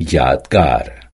यादगार